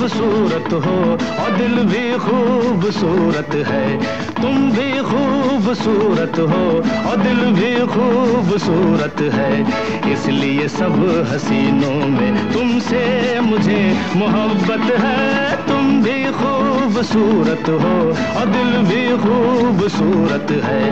खूबसूरत हो और दिल भी खूबसूरत है। तुम भी खूबसूरत हो और दिल भी खूबसूरत है। इसलिए सब हसीनों में तुमसे मुझे मोहब्बत है। तुम भी खूबसूरत हो और दिल भी खूबसूरत है।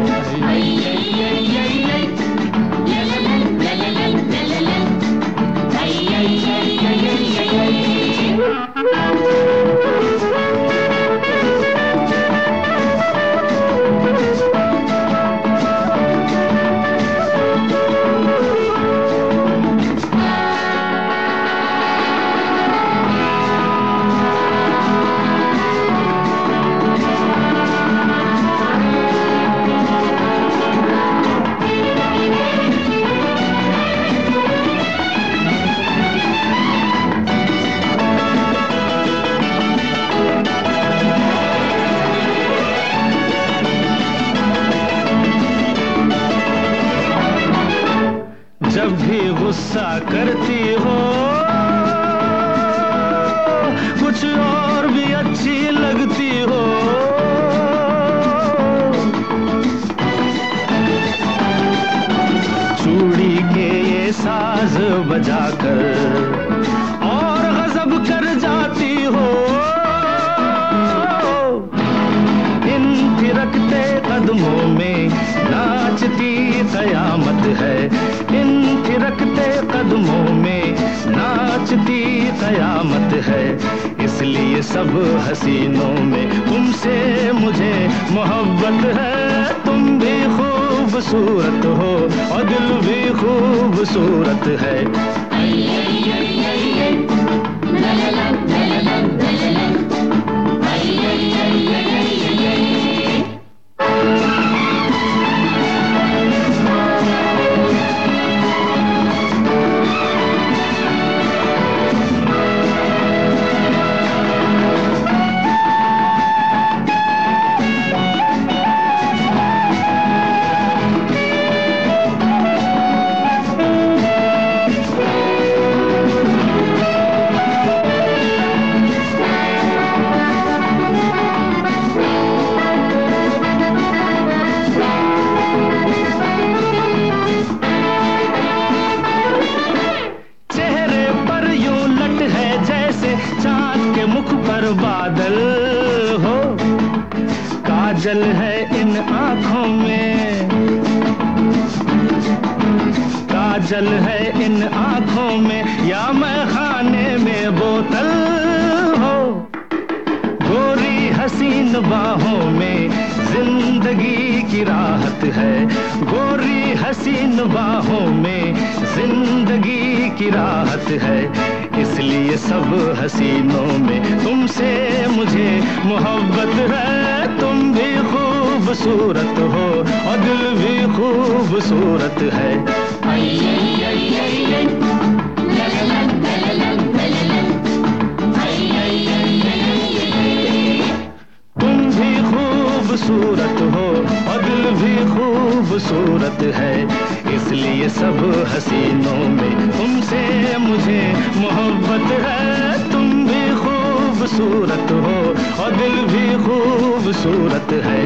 गुस्सा करती हो। कुछ और भी अच्छी लगती हो। चूड़ी के ये साज बजाकर और गजब कर जाती हो। इन थिरकते कदमों में नाचती कयामत है। नाचती कयामत है। इसलिए सब हसीनों में तुमसे मुझे मोहब्बत है। तुम भी खूबसूरत हो, और दिल भी खूबसूरत है। चाँद के मुख पर बादल हो। काजल है इन आँखों में। काजल है इन आँखों में, या मैं खाने में बोतल हो। गोरी हसीन बाहों में ज़िंदगी की राहत है। गोरी हसीन बाहों में ज़िंदगी की राहत है। इसलिए सब हसीनों में तुमसे मुझे मोहब्बत है। तुम भी खूबसूरत हो और दिल भी खूबसूरत है। तुम खूबसूरत है, इसलिए सब हसीनों में तुमसे मुझे मोहब्बत है। तुम भी खूबसूरत हो और दिल भी खूबसूरत है।